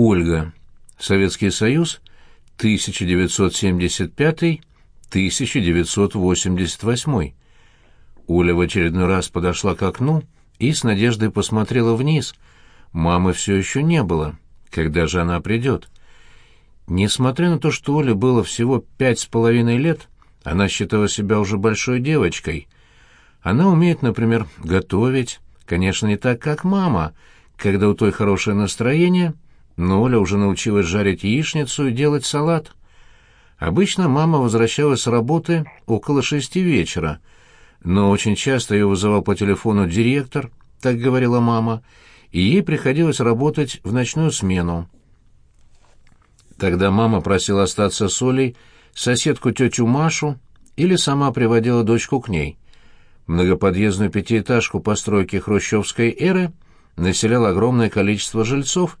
Ольга. Советский Союз. 1975-1988. Оля в очередной раз подошла к окну и с надеждой посмотрела вниз. Мамы все еще не было. Когда же она придет? Несмотря на то, что Оле было всего пять с половиной лет, она считала себя уже большой девочкой. Она умеет, например, готовить, конечно, не так, как мама, когда у той хорошее настроение, но Оля уже научилась жарить яичницу и делать салат. Обычно мама возвращалась с работы около шести вечера, но очень часто ее вызывал по телефону директор, так говорила мама, и ей приходилось работать в ночную смену. Тогда мама просила остаться с Олей соседку тетю Машу или сама приводила дочку к ней. Многоподъездную пятиэтажку постройки хрущевской эры населяло огромное количество жильцов,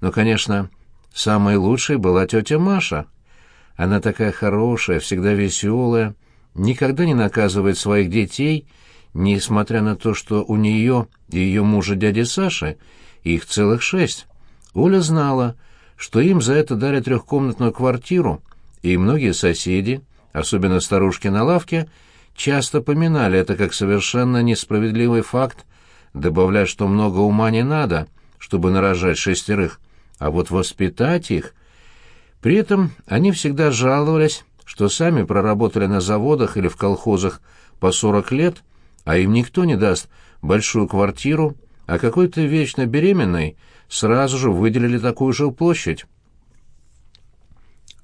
но, конечно, самой лучшей была тетя Маша. Она такая хорошая, всегда веселая, никогда не наказывает своих детей, несмотря на то, что у нее и ее мужа дяди Саши их целых шесть. Оля знала, что им за это дали трехкомнатную квартиру, и многие соседи, особенно старушки на лавке, часто поминали это как совершенно несправедливый факт, добавляя, что много ума не надо, чтобы нарожать шестерых, а вот воспитать их... При этом они всегда жаловались, что сами проработали на заводах или в колхозах по сорок лет, а им никто не даст большую квартиру, а какой-то вечно беременной сразу же выделили такую жилплощадь.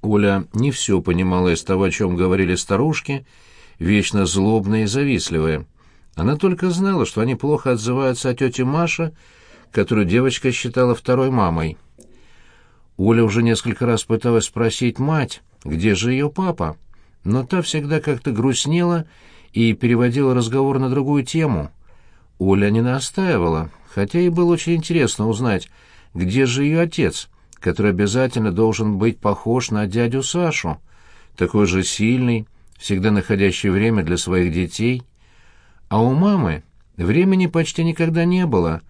Оля не все понимала из того, о чем говорили старушки, вечно злобные и завистливые. Она только знала, что они плохо отзываются о тете Маше, которую девочка считала второй мамой. Оля уже несколько раз пыталась спросить мать, где же ее папа, но та всегда как-то грустнела и переводила разговор на другую тему. Оля не настаивала, хотя ей было очень интересно узнать, где же ее отец, который обязательно должен быть похож на дядю Сашу, такой же сильный, всегда находящий время для своих детей. А у мамы времени почти никогда не было,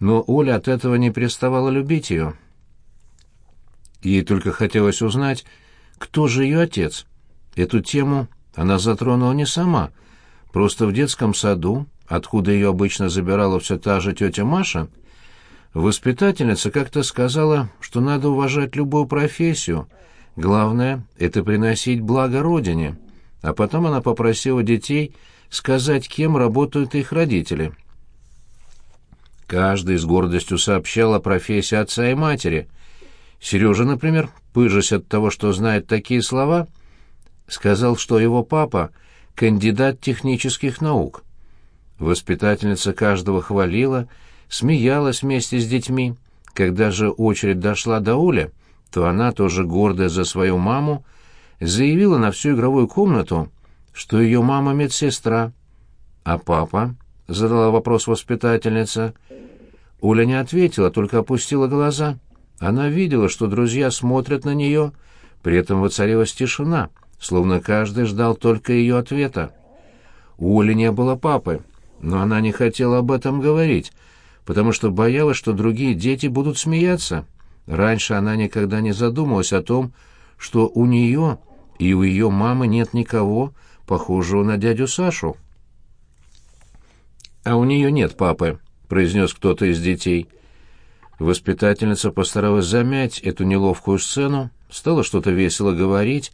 но Оля от этого не переставала любить ее. Ей только хотелось узнать, кто же ее отец. Эту тему она затронула не сама, просто в детском саду, откуда ее обычно забирала все та же тетя Маша, воспитательница как-то сказала, что надо уважать любую профессию, главное — это приносить благо родине, а потом она попросила детей сказать, кем работают их родители. Каждый с гордостью сообщал о профессии отца и матери — Сережа, например, пыжась от того, что знает такие слова, сказал, что его папа — кандидат технических наук. Воспитательница каждого хвалила, смеялась вместе с детьми. Когда же очередь дошла до Оли, то она, тоже гордая за свою маму, заявила на всю игровую комнату, что ее мама медсестра. «А папа?» — задала вопрос воспитательница. Оля не ответила, только опустила глаза — она видела, что друзья смотрят на нее, при этом воцарилась тишина, словно каждый ждал только ее ответа. У Оли не было папы, но она не хотела об этом говорить, потому что боялась, что другие дети будут смеяться. Раньше она никогда не задумывалась о том, что у нее и у ее мамы нет никого, похожего на дядю Сашу. «А у нее нет папы», — произнес кто-то из детей. Воспитательница постаралась замять эту неловкую сцену, стала что-то весело говорить,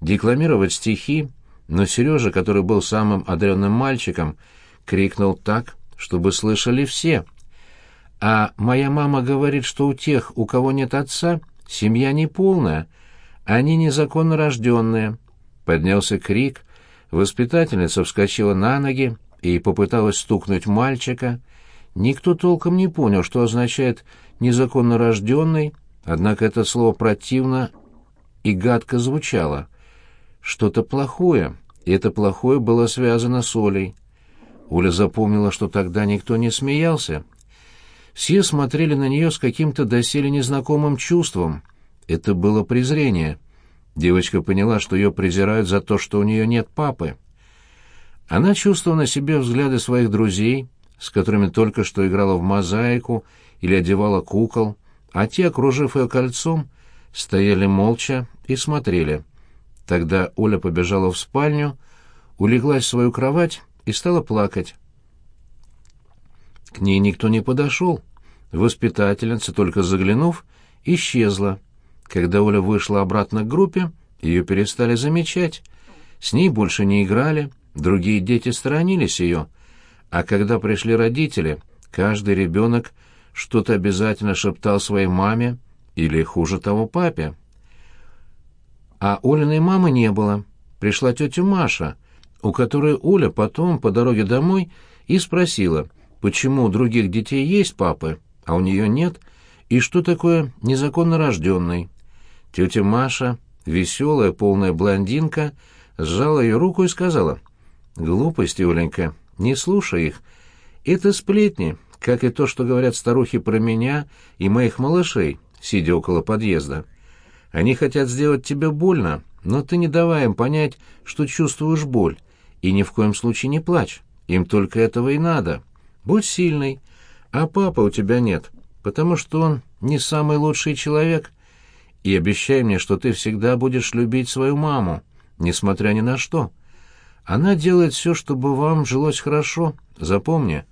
декламировать стихи, но Сережа, который был самым одаренным мальчиком, крикнул так, чтобы слышали все. «А моя мама говорит, что у тех, у кого нет отца, семья неполная, они незаконно рожденные». Поднялся крик, воспитательница вскочила на ноги и попыталась стукнуть мальчика. Никто толком не понял, что означает «незаконно рожденный», однако это слово противно и гадко звучало. Что-то плохое, и это плохое было связано с Олей. Оля запомнила, что тогда никто не смеялся. Все смотрели на нее с каким-то доселе незнакомым чувством. Это было презрение. Девочка поняла, что ее презирают за то, что у нее нет папы. Она чувствовала на себе взгляды своих друзей, с которыми только что играла в мозаику или одевала кукол, а те, окружив ее кольцом, стояли молча и смотрели. Тогда Оля побежала в спальню, улеглась в свою кровать и стала плакать. К ней никто не подошел. Воспитательница, только заглянув, исчезла. Когда Оля вышла обратно к группе, ее перестали замечать. С ней больше не играли, другие дети сторонились ее. А когда пришли родители, каждый ребенок что-то обязательно шептал своей маме или, хуже того, папе. А Олиной мамы не было. Пришла тетя Маша, у которой Оля потом по дороге домой и спросила, почему у других детей есть папы, а у нее нет, и что такое незаконно рожденный. Тетя Маша, веселая, полная блондинка, сжала ее руку и сказала, «Глупости, Оленька, не слушай их. Это сплетни, как и то, что говорят старухи про меня и моих малышей, сидя около подъезда. Они хотят сделать тебе больно, но ты не давай им понять, что чувствуешь боль, и ни в коем случае не плачь. Им только этого и надо. Будь сильный. А папа у тебя нет, потому что он не самый лучший человек. И обещай мне, что ты всегда будешь любить свою маму, несмотря ни на что. Она делает все, чтобы вам жилось хорошо, запомни.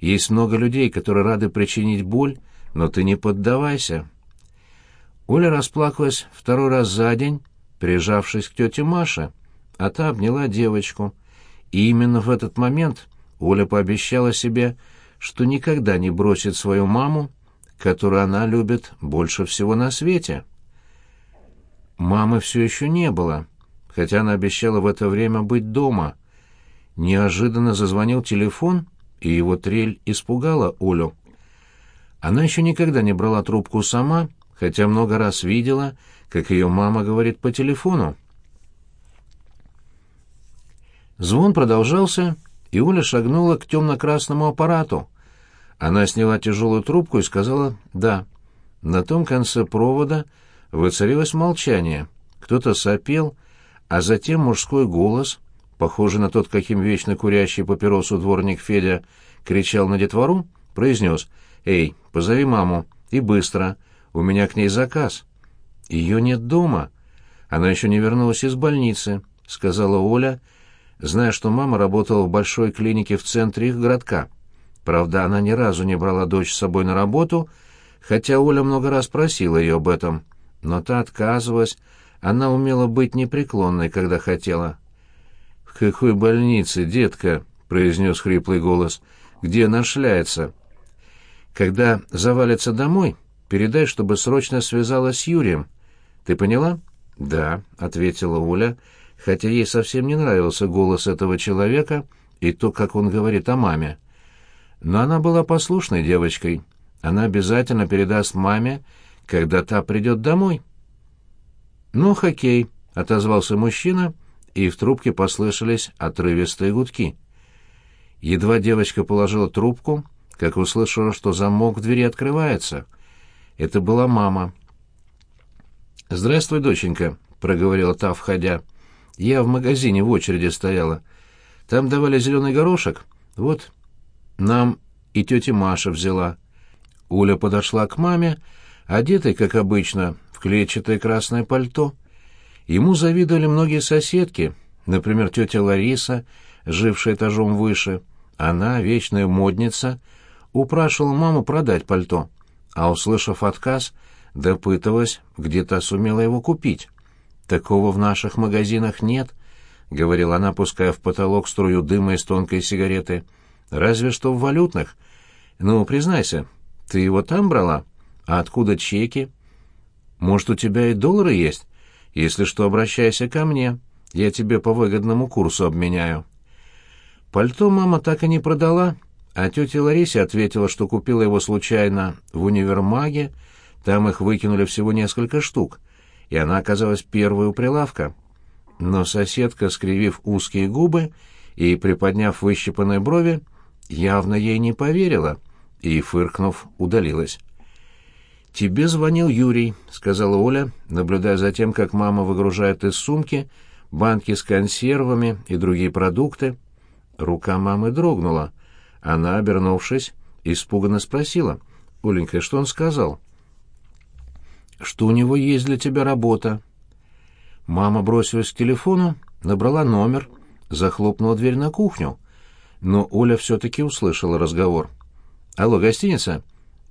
Есть много людей, которые рады причинить боль, но ты не поддавайся». Оля расплакалась второй раз за день, прижавшись к тете Маше, а та обняла девочку. И именно в этот момент Оля пообещала себе, что никогда не бросит свою маму, которую она любит больше всего на свете. Мамы все еще не было, хотя она обещала в это время быть дома. Неожиданно зазвонил телефон — и его трель испугала Олю. Она еще никогда не брала трубку сама, хотя много раз видела, как ее мама говорит по телефону. Звон продолжался, и Оля шагнула к темно-красному аппарату. Она сняла тяжелую трубку и сказала «да». На том конце провода воцарилось молчание. Кто-то сопел, а затем мужской голос похожий на тот, каким вечно курящий папиросу дворник Федя кричал на детвору, произнес «Эй, позови маму, и быстро, у меня к ней заказ». «Ее нет дома. Она еще не вернулась из больницы», — сказала Оля, зная, что мама работала в большой клинике в центре их городка. Правда, она ни разу не брала дочь с собой на работу, хотя Оля много раз просила ее об этом, но та отказывалась, она умела быть непреклонной, когда хотела. «В какой больнице, детка?» — произнес хриплый голос. «Где она шляется?» «Когда завалится домой, передай, чтобы срочно связалась с Юрием. Ты поняла?» «Да», — ответила Оля, хотя ей совсем не нравился голос этого человека и то, как он говорит о маме. Но она была послушной девочкой. Она обязательно передаст маме, когда та придет домой. «Ну, хоккей», — отозвался мужчина и в трубке послышались отрывистые гудки. Едва девочка положила трубку, как услышала, что замок в двери открывается. Это была мама. «Здравствуй, доченька», — проговорила та, входя. «Я в магазине в очереди стояла. Там давали зеленый горошек. Вот, нам и тетя Маша взяла». Уля подошла к маме, одетой, как обычно, в клетчатое красное пальто. Ему завидовали многие соседки, например, тетя Лариса, жившая этажом выше. Она, вечная модница, упрашивала маму продать пальто, а, услышав отказ, допытывалась, где та сумела его купить. «Такого в наших магазинах нет», — говорила она, пуская в потолок струю дыма из тонкой сигареты. «Разве что в валютных. Ну, признайся, ты его там брала? А откуда чеки? Может, у тебя и доллары есть?» Если что, обращайся ко мне. Я тебе по выгодному курсу обменяю». Пальто мама так и не продала, а тетя Ларисе ответила, что купила его случайно в универмаге, там их выкинули всего несколько штук, и она оказалась первой у прилавка. Но соседка, скривив узкие губы и приподняв выщипанные брови, явно ей не поверила и, фыркнув, удалилась. «Тебе звонил Юрий», — сказала Оля, наблюдая за тем, как мама выгружает из сумки банки с консервами и другие продукты. Рука мамы дрогнула. Она, обернувшись, испуганно спросила. «Оленька, что он сказал?» что у него есть для тебя работа». Мама бросилась к телефону, набрала номер, захлопнула дверь на кухню. Но Оля все-таки услышала разговор. «Алло, гостиница?»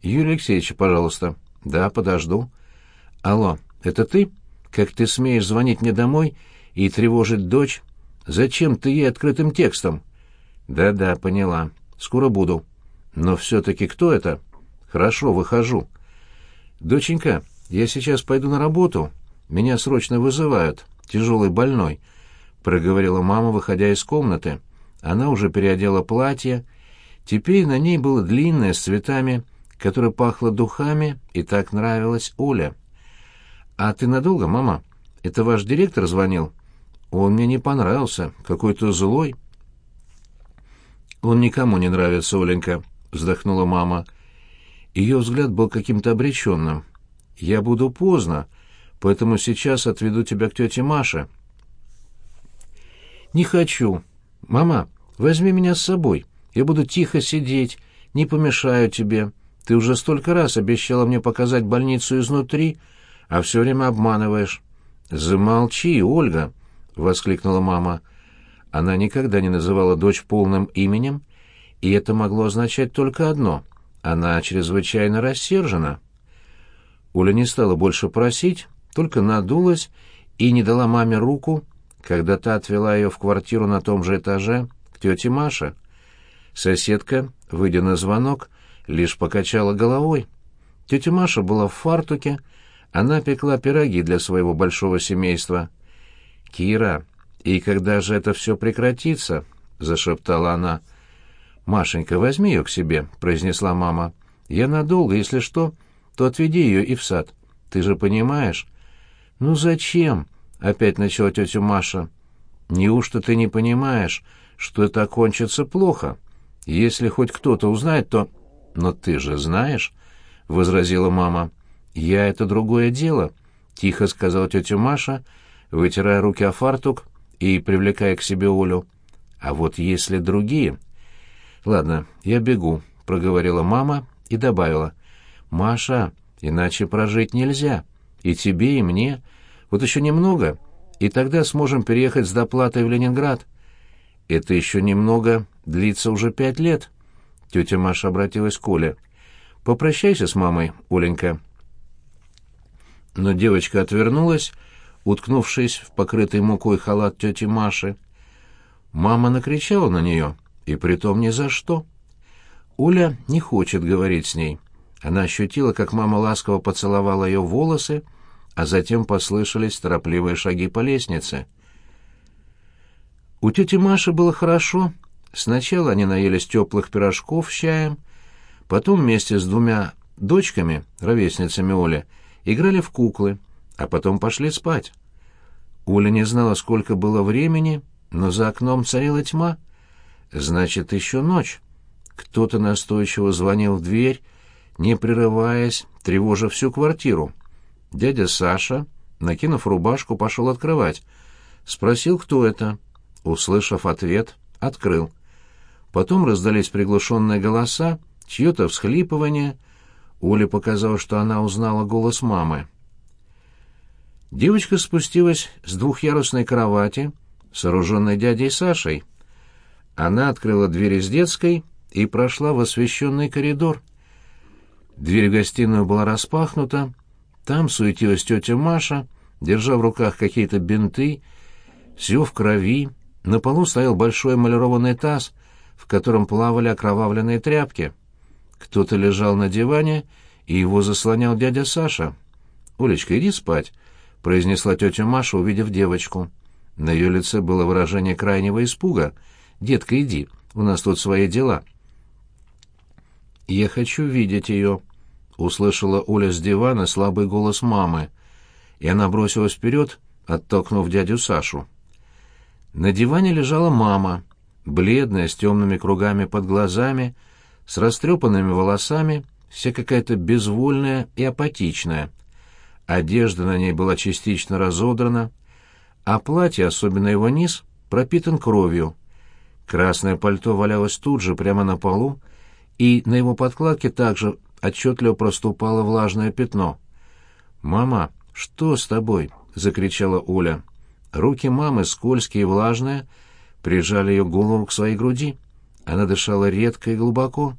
«Юрий Алексеевич, пожалуйста». «Да, подожду». «Алло, это ты? Как ты смеешь звонить мне домой и тревожить дочь? Зачем ты ей открытым текстом?» «Да-да, поняла. Скоро буду». «Но все-таки кто это?» «Хорошо, выхожу». «Доченька, я сейчас пойду на работу. Меня срочно вызывают. Тяжелый больной», — проговорила мама, выходя из комнаты. Она уже переодела платье. Теперь на ней было длинное с цветами, которое пахло духами и так нравилось Оля. «А ты надолго, мама? Это ваш директор звонил?» «Он мне не понравился. Какой-то злой». «Он никому не нравится, Оленька», — вздохнула мама. Ее взгляд был каким-то обреченным. «Я буду поздно, поэтому сейчас отведу тебя к тете Маше». «Не хочу. Мама, возьми меня с собой. Я буду тихо сидеть, не помешаю тебе. Ты уже столько раз обещала мне показать больницу изнутри, а все время обманываешь». «Замолчи, Ольга!» — воскликнула мама. Она никогда не называла дочь полным именем, и это могло означать только одно — она чрезвычайно рассержена. Оля не стала больше просить, только надулась и не дала маме руку, когда та отвела ее в квартиру на том же этаже к тете Маше. Соседка, выйдя на звонок, лишь покачала головой. Тетя Маша была в фартуке, она пекла пироги для своего большого семейства. «Кира, и когда же это все прекратится?» — зашептала она. «Машенька, возьми ее к себе», — произнесла мама. «Я надолго, если что, то отведи ее и в сад. Ты же понимаешь?» «Ну зачем?» — опять начала тетя Маша. «Неужто ты не понимаешь, что это окончится плохо? Если хоть кто-то узнает, то...» «Но ты же знаешь», — возразила мама. «Я — это другое дело», — тихо сказала тетя Маша, вытирая руки о фартук и привлекая к себе Олю. «А вот если другие...» «Ладно, я бегу», — проговорила мама и добавила. «Маша, иначе прожить нельзя. И тебе, и мне. Вот еще немного, и тогда сможем переехать с доплатой в Ленинград. Это еще немного длится уже пять лет». Тетя Маша обратилась к Оле. «Попрощайся с мамой, Оленька». Но девочка отвернулась, уткнувшись в покрытый мукой халат тети Маши. Мама накричала на нее — и притом ни за что. Оля не хочет говорить с ней. Она ощутила, как мама ласково поцеловала ее волосы, а затем послышались торопливые шаги по лестнице. У тети Маши было хорошо. Сначала они наелись теплых пирожков с чаем, потом вместе с двумя дочками, ровесницами Оли, играли в куклы, а потом пошли спать. Оля не знала, сколько было времени, но за окном царила тьма — Значит, еще ночь. Кто-то настойчиво звонил в дверь, не прерываясь, тревожа всю квартиру. Дядя Саша, накинув рубашку, пошел открывать. Спросил, кто это. Услышав ответ, открыл. Потом раздались приглушенные голоса, чье-то всхлипывание. Оле показалось, что она узнала голос мамы. Девочка спустилась с двухъярусной кровати, сооруженной дядей Сашей. Она открыла дверь из детской и прошла в освещенный коридор. Дверь в гостиную была распахнута. Там суетилась тетя Маша, держа в руках какие-то бинты, все в крови. На полу стоял большой эмалированный таз, в котором плавали окровавленные тряпки. Кто-то лежал на диване, и его заслонял дядя Саша. «Олечка, иди спать», — произнесла тетя Маша, увидев девочку. На ее лице было выражение крайнего испуга — «Детка, иди, у нас тут свои дела». «Я хочу видеть ее», — услышала Оля с дивана слабый голос мамы, и она бросилась вперед, оттолкнув дядю Сашу. На диване лежала мама, бледная, с темными кругами под глазами, с растрепанными волосами, вся какая-то безвольная и апатичная. Одежда на ней была частично разодрана, а платье, особенно его низ, пропитан кровью. Красное пальто валялось тут же, прямо на полу, и на его подкладке также отчетливо проступало влажное пятно. «Мама, что с тобой?» — закричала Оля. Руки мамы, скользкие и влажные, прижали ее голову к своей груди. Она дышала редко и глубоко.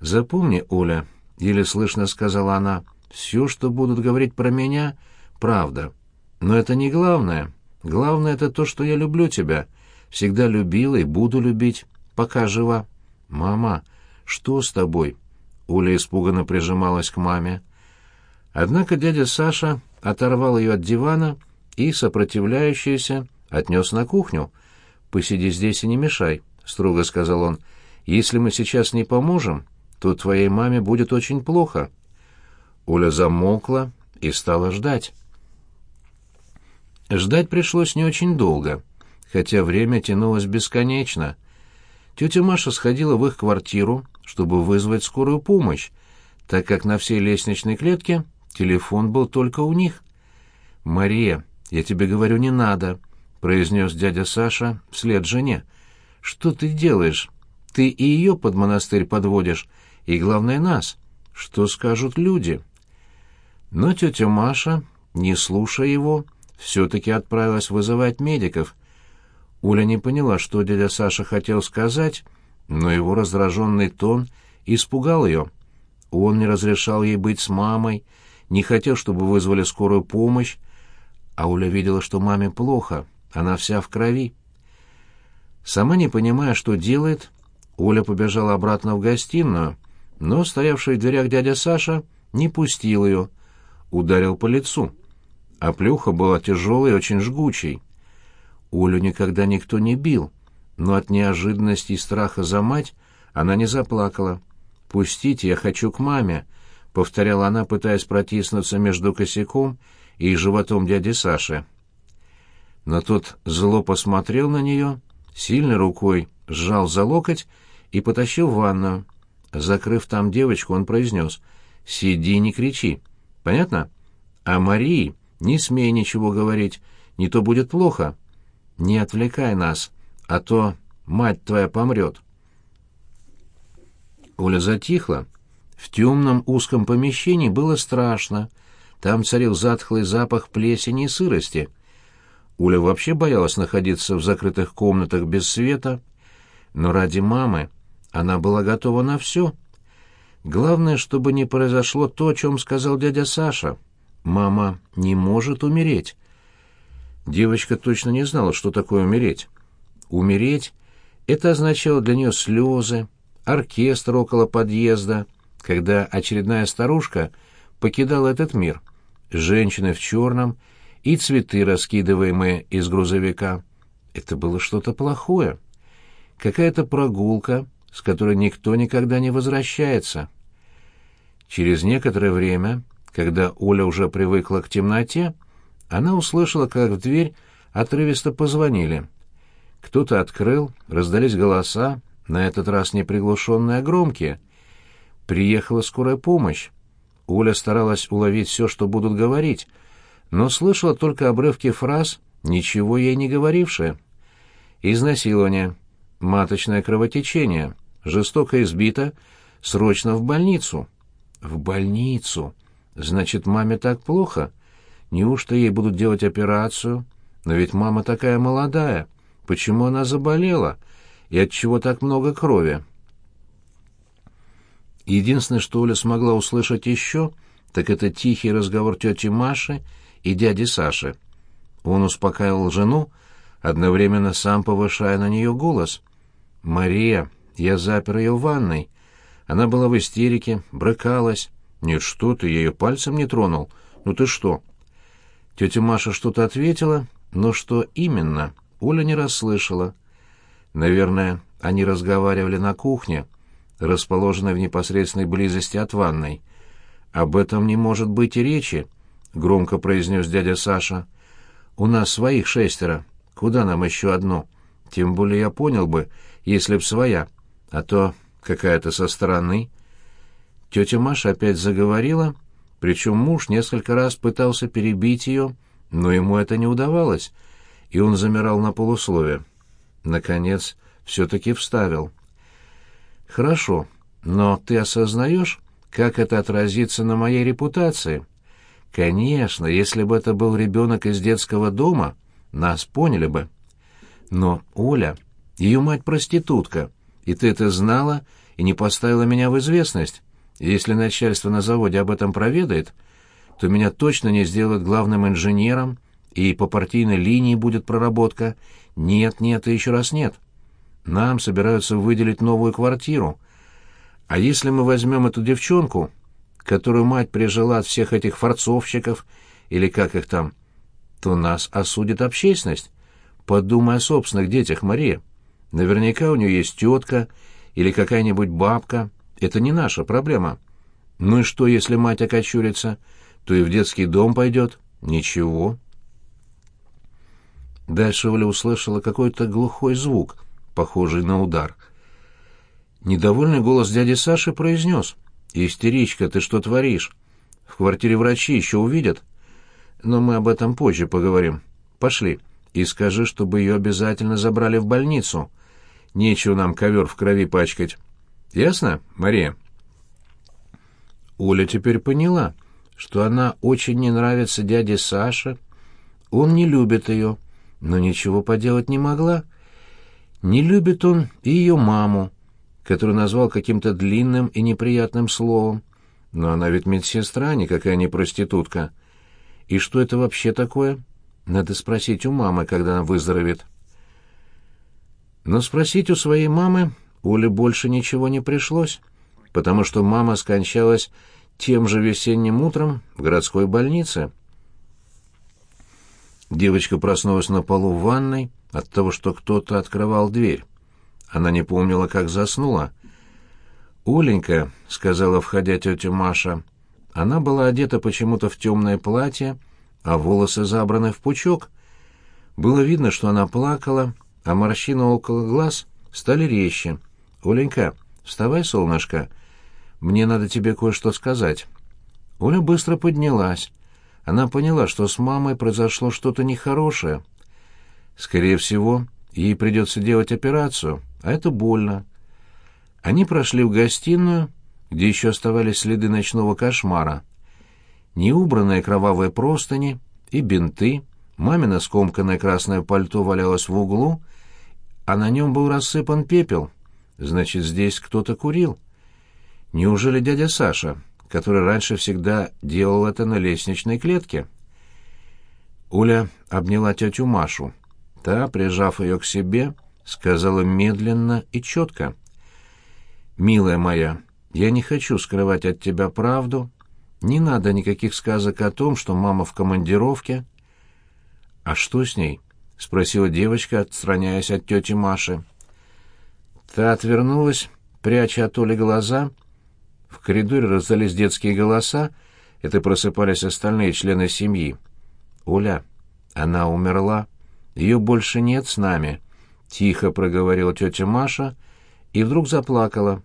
«Запомни, Оля», — еле слышно сказала она, — «все, что будут говорить про меня, — правда. Но это не главное. Главное — это то, что я люблю тебя. Всегда любила и буду любить, пока жива. Мама, что с тобой?» Оля испуганно прижималась к маме. Однако дядя Саша оторвал ее от дивана и, сопротивляющаяся, отнес на кухню. «Посиди здесь и не мешай», — строго сказал он. «Если мы сейчас не поможем, то твоей маме будет очень плохо». Оля замолкла и стала ждать. Ждать пришлось не очень долго, хотя время тянулось бесконечно. Тетя Маша сходила в их квартиру, чтобы вызвать скорую помощь, так как на всей лестничной клетке телефон был только у них. «Мария, я тебе говорю, не надо», — произнес дядя Саша вслед жене. «Что ты делаешь? Ты и ее под монастырь подводишь, и, главное, нас. Что скажут люди?» Но тетя Маша, не слушая его, все-таки отправилась вызывать медиков. Уля не поняла, что дядя Саша хотел сказать, но его раздраженный тон испугал ее. Он не разрешал ей быть с мамой, не хотел, чтобы вызвали скорую помощь, а Уля видела, что маме плохо, она вся в крови. Сама не понимая, что делает, Оля побежала обратно в гостиную, но стоявший в дверях дядя Саша не пустил ее, ударил по лицу. А плюха была тяжелой и очень жгучей. Олю никогда никто не бил, но от неожиданности и страха за мать она не заплакала. «Пустите, я хочу к маме», — повторяла она, пытаясь протиснуться между косяком и животом дяди Саши. Но тот зло посмотрел на нее, сильной рукой сжал за локоть и потащил в ванную. Закрыв там девочку, он произнес «Сиди, не кричи». «Понятно?» «А Марии не смей ничего говорить, не то будет плохо. Не отвлекай нас, а то мать твоя помрет». Оля затихла. В темном узком помещении было страшно. Там царил затхлый запах плесени и сырости. Уля вообще боялась находиться в закрытых комнатах без света, но ради мамы она была готова на все. Главное, чтобы не произошло то, о чем сказал дядя Саша. Мама не может умереть. Девочка точно не знала, что такое умереть. Умереть — это означало для нее слезы, оркестр около подъезда, когда очередная старушка покидала этот мир, женщины в черном и цветы, раскидываемые из грузовика. Это было что-то плохое. Какая-то прогулка, с которой никто никогда не возвращается. Через некоторое время, когда Оля уже привыкла к темноте, она услышала, как в дверь отрывисто позвонили. Кто-то открыл, раздались голоса, на этот раз не приглушенные, а громкие. Приехала скорая помощь. Оля старалась уловить все, что будут говорить, но слышала только обрывки фраз, ничего ей не говорившие. Изнасилование, маточное кровотечение, жестоко избита, срочно в больницу. В больницу. Значит, маме так плохо? Неужто ей будут делать операцию? Но ведь мама такая молодая. Почему она заболела? И от чего так много крови? Единственное, что Оля смогла услышать еще, так это тихий разговор тети Маши и дяди Саши. Он успокаивал жену, одновременно сам повышая на нее голос. «Мария, я запер ее в ванной. Она была в истерике, брыкалась. Нет, что ты, я ее пальцем не тронул. Ну ты что?» Тетя Маша что-то ответила, но что именно, Оля не расслышала. Наверное, они разговаривали на кухне, расположенной в непосредственной близости от ванной. «Об этом не может быть и речи», — громко произнес дядя Саша. «У нас своих шестеро. Куда нам еще одно? Тем более я понял бы, если б своя, а то какая-то со стороны». Тетя Маша опять заговорила, причем муж несколько раз пытался перебить ее, но ему это не удавалось, и он замирал на полуслове. Наконец, все-таки вставил. «Хорошо, но ты осознаешь, как это отразится на моей репутации? Конечно, если бы это был ребенок из детского дома, нас поняли бы. Но Оля, ее мать проститутка, и ты это знала и не поставила меня в известность. Если начальство на заводе об этом проведает, то меня точно не сделают главным инженером, и по партийной линии будет проработка. Нет, нет и еще раз нет. Нам собираются выделить новую квартиру. А если мы возьмем эту девчонку, которую мать прижила от всех этих форцовщиков, или как их там, то нас осудит общественность. Подумай о собственных детях, Мария. Наверняка у нее есть тетка или какая-нибудь бабка. Это не наша проблема. Ну и что, если мать окочурится? То и в детский дом пойдет. Ничего. Дальше Оля услышала какой-то глухой звук, похожий на удар. Недовольный голос дяди Саши произнес. «Истеричка, ты что творишь? В квартире врачи еще увидят. Но мы об этом позже поговорим. Пошли. И скажи, чтобы ее обязательно забрали в больницу. Нечего нам ковер в крови пачкать. Ясно, Мария?» Оля теперь поняла, что она очень не нравится дяде Саше. Он не любит ее, но ничего поделать не могла. Не любит он и ее маму, которую назвал каким-то длинным и неприятным словом. Но она ведь медсестра, никакая не проститутка. И что это вообще такое? Надо спросить у мамы, когда она выздоровеет. Но спросить у своей мамы Оле больше ничего не пришлось, потому что мама скончалась тем же весенним утром в городской больнице. Девочка проснулась на полу в ванной от того, что кто-то открывал дверь. Она не помнила, как заснула. «Оленька», — сказала, входя тетя Маша, — она была одета почему-то в темное платье, а волосы забраны в пучок. Было видно, что она плакала, а морщины около глаз стали резче. «Оленька, вставай, солнышко, мне надо тебе кое-что сказать». Оля быстро поднялась. Она поняла, что с мамой произошло что-то нехорошее. Скорее всего, ей придется делать операцию, а это больно. Они прошли в гостиную, где еще оставались следы ночного кошмара. Неубранные кровавые простыни и бинты, мамина скомканное красное пальто валялось в углу, а на нем был рассыпан пепел. Значит, здесь кто-то курил. Неужели дядя Саша, который раньше всегда делал это на лестничной клетке? Уля обняла тетю Машу. Та, прижав ее к себе, сказала медленно и четко. «Милая моя, я не хочу скрывать от тебя правду. Не надо никаких сказок о том, что мама в командировке». «А что с ней?» — спросила девочка, отстраняясь от тети Маши. Та отвернулась, пряча от Оли глаза. В коридоре раздались детские голоса, это просыпались остальные члены семьи. «Оля, она умерла. Ее больше нет с нами», — тихо проговорила тетя Маша и вдруг заплакала.